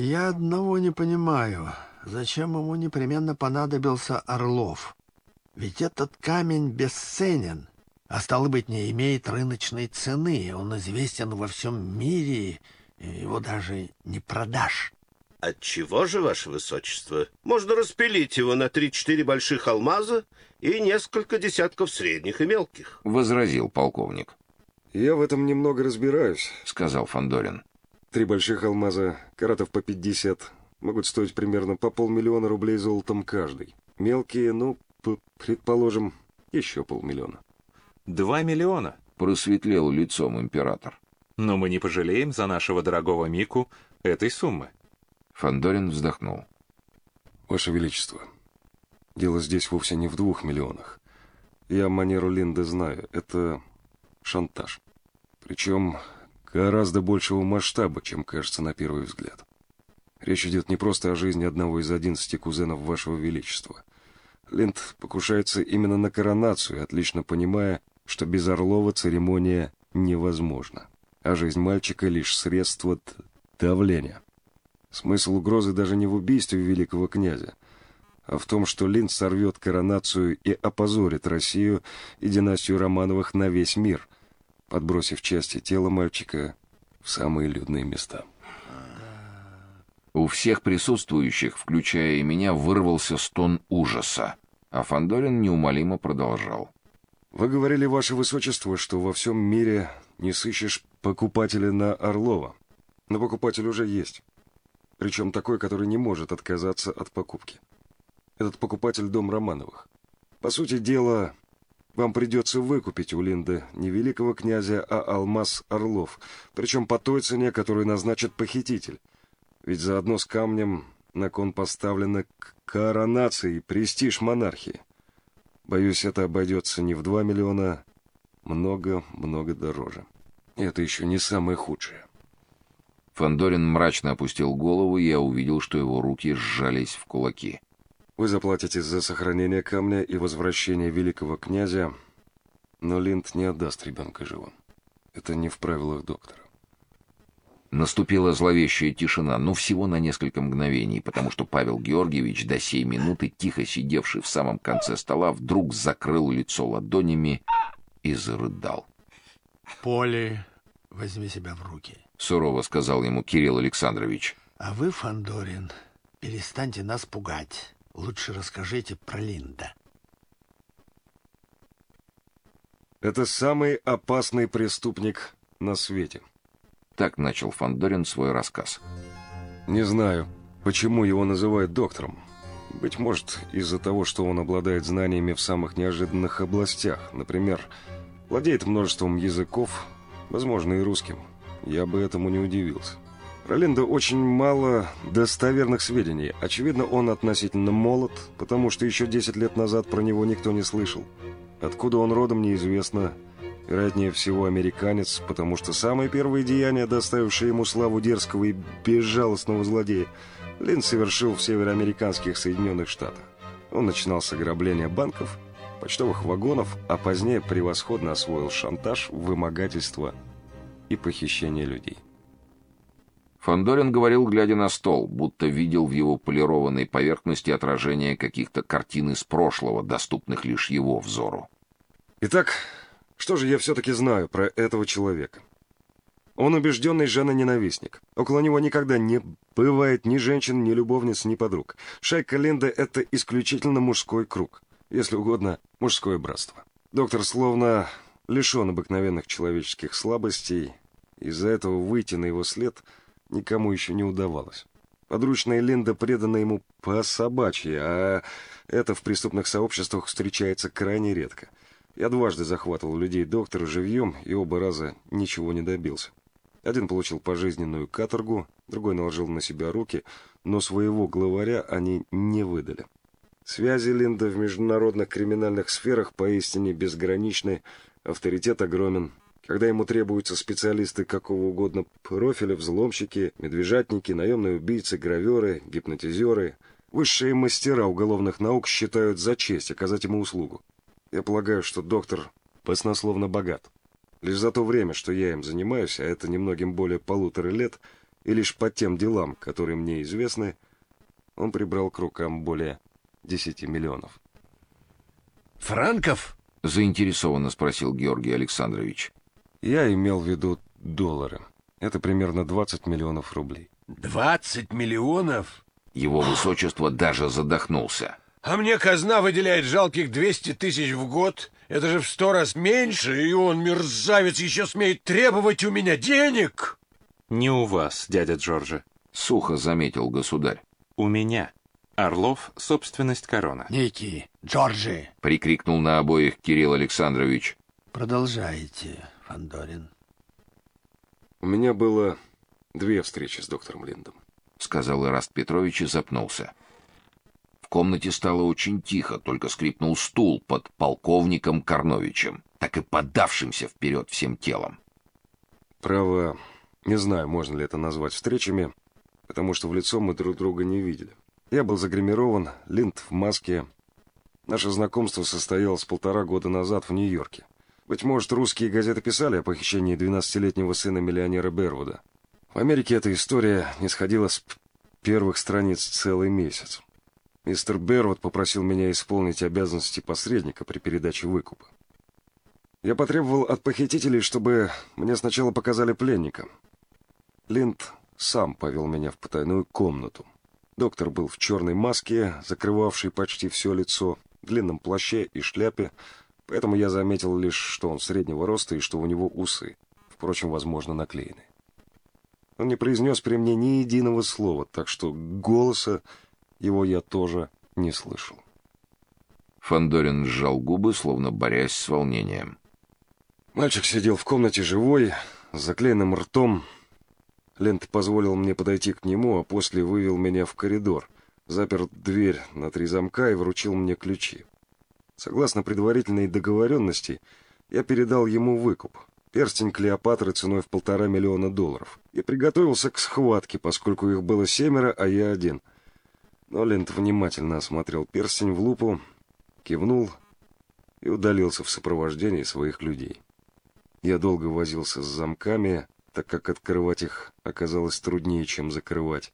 Я одного не понимаю. Зачем ему непременно понадобился Орлов? Ведь этот камень бесценен, а стало быть, не имеет рыночной цены. Он известен во всем мире, его даже не продашь. Отчего же, ваше высочество? Можно распилить его на три-четыре больших алмаза и несколько десятков средних и мелких. — возразил полковник. — Я в этом немного разбираюсь, — сказал Фандорин. Три больших алмаза, каратов по пятьдесят, могут стоить примерно по полмиллиона рублей золотом каждый. Мелкие, ну, предположим, еще полмиллиона. Два миллиона? Просветлел лицом император. Но мы не пожалеем за нашего дорогого Мику этой суммы. Фандорин вздохнул. Ваше Величество, дело здесь вовсе не в двух миллионах. Я манеру Линды знаю. Это шантаж. Причем гораздо большего масштаба, чем кажется на первый взгляд. Речь идет не просто о жизни одного из одиннадцати кузенов Вашего Величества. Линд покушается именно на коронацию, отлично понимая, что без Орлова церемония невозможна, а жизнь мальчика — лишь средство давления. Смысл угрозы даже не в убийстве великого князя, а в том, что Линд сорвет коронацию и опозорит Россию и династию Романовых на весь мир, подбросив части тела мальчика в самые людные места. У всех присутствующих, включая и меня, вырвался стон ужаса, а Фандорин неумолимо продолжал. «Вы говорили, Ваше Высочество, что во всем мире не сыщешь покупателя на Орлова. Но покупатель уже есть причем такой, который не может отказаться от покупки. Этот покупатель — дом Романовых. По сути дела, вам придется выкупить у Линды не великого князя, а алмаз Орлов, причем по той цене, которую назначит похититель. Ведь заодно с камнем на кон поставлена коронация и престиж монархии. Боюсь, это обойдется не в два миллиона, много-много дороже. И это еще не самое худшее. Фандорин мрачно опустил голову, и я увидел, что его руки сжались в кулаки. Вы заплатите за сохранение камня и возвращение великого князя, но Линд не отдаст ребенка живым. Это не в правилах доктора. Наступила зловещая тишина, но всего на несколько мгновений, потому что Павел Георгиевич, до сей минуты тихо сидевший в самом конце стола, вдруг закрыл лицо ладонями и зарыдал. «Поле, возьми себя в руки сурово сказал ему Кирилл Александрович. А вы, Фандорин, перестаньте нас пугать. Лучше расскажите про Линда. Это самый опасный преступник на свете. Так начал Фандорин свой рассказ. Не знаю, почему его называют доктором. Быть может, из-за того, что он обладает знаниями в самых неожиданных областях. Например, владеет множеством языков, возможно, и русским. Я бы этому не удивился. Про Линда очень мало достоверных сведений. Очевидно, он относительно молод, потому что еще 10 лет назад про него никто не слышал. Откуда он родом, неизвестно. Вероятнее всего, американец, потому что самые первые деяния, доставившие ему славу дерзкого и безжалостного злодея, Линд совершил в североамериканских Соединенных Штатах. Он начинал с ограбления банков, почтовых вагонов, а позднее превосходно освоил шантаж, вымогательство и похищение людей. Фандорин говорил, глядя на стол, будто видел в его полированной поверхности отражение каких-то картин из прошлого, доступных лишь его взору. Итак, что же я все-таки знаю про этого человека? Он убежденный женоненавистник. Около него никогда не бывает ни женщин, ни любовниц, ни подруг. Шайка Линда — это исключительно мужской круг. Если угодно, мужское братство. Доктор словно лишен обыкновенных человеческих слабостей, из-за этого выйти на его след никому еще не удавалось. Подручная Линда предана ему по собачьи, а это в преступных сообществах встречается крайне редко. Я дважды захватывал людей доктора живьем, и оба раза ничего не добился. Один получил пожизненную каторгу, другой наложил на себя руки, но своего главаря они не выдали. Связи Линда в международных криминальных сферах поистине безграничны, Авторитет огромен. Когда ему требуются специалисты какого угодно профиля, взломщики, медвежатники, наемные убийцы, граверы, гипнотизеры, высшие мастера уголовных наук считают за честь оказать ему услугу. Я полагаю, что доктор баснословно богат. Лишь за то время, что я им занимаюсь, а это немногим более полутора лет, и лишь по тем делам, которые мне известны, он прибрал к рукам более 10 миллионов. Франков? Заинтересованно спросил Георгий Александрович. Я имел в виду доллары. Это примерно 20 миллионов рублей. 20 миллионов? Его высочество даже задохнулся. А мне казна выделяет жалких 200 тысяч в год. Это же в сто раз меньше, и он, мерзавец, еще смеет требовать у меня денег. Не у вас, дядя Джорджи. Сухо заметил государь. У меня. Орлов — собственность корона. Ники, Джорджи. Прикрикнул на обоих Кирилл Александрович. Продолжайте, Фандорин. У меня было две встречи с доктором Линдом. Сказал Ираст Петрович и запнулся. В комнате стало очень тихо, только скрипнул стул под полковником Корновичем, так и подавшимся вперед всем телом. Право, не знаю, можно ли это назвать встречами, потому что в лицо мы друг друга не видели. Я был загримирован, Линд в маске. Наше знакомство состоялось полтора года назад в Нью-Йорке. Быть может, русские газеты писали о похищении 12-летнего сына миллионера Бервуда. В Америке эта история не сходила с первых страниц целый месяц. Мистер Бервуд попросил меня исполнить обязанности посредника при передаче выкупа. Я потребовал от похитителей, чтобы мне сначала показали пленника. Линд сам повел меня в потайную комнату. Доктор был в черной маске, закрывавшей почти все лицо, длинном плаще и шляпе, Поэтому я заметил лишь, что он среднего роста и что у него усы, впрочем, возможно, наклеены. Он не произнес при мне ни единого слова, так что голоса его я тоже не слышал. Фандорин сжал губы, словно борясь с волнением. Мальчик сидел в комнате живой, с заклеенным ртом. Лент позволил мне подойти к нему, а после вывел меня в коридор, запер дверь на три замка и вручил мне ключи. Согласно предварительной договоренности, я передал ему выкуп. Перстень Клеопатры ценой в полтора миллиона долларов. И приготовился к схватке, поскольку их было семеро, а я один. Но Лент внимательно осмотрел перстень в лупу, кивнул и удалился в сопровождении своих людей. Я долго возился с замками, так как открывать их оказалось труднее, чем закрывать.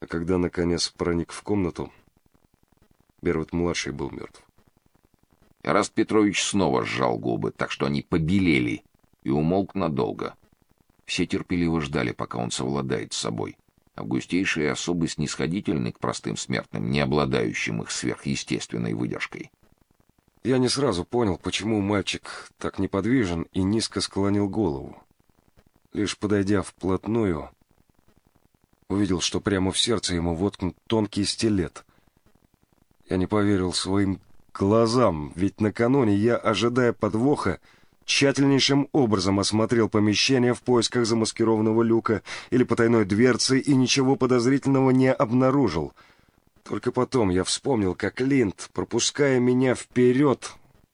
А когда, наконец, проник в комнату, Бервуд-младший был мертв. Раст Петрович снова сжал губы, так что они побелели, и умолк надолго. Все терпеливо ждали, пока он совладает с собой. Августейшие особо снисходительны к простым смертным, не обладающим их сверхъестественной выдержкой. Я не сразу понял, почему мальчик так неподвижен и низко склонил голову. Лишь подойдя вплотную, увидел, что прямо в сердце ему воткнут тонкий стилет. Я не поверил своим глазам, ведь накануне я, ожидая подвоха, тщательнейшим образом осмотрел помещение в поисках замаскированного люка или потайной дверцы и ничего подозрительного не обнаружил. Только потом я вспомнил, как Линд, пропуская меня вперед,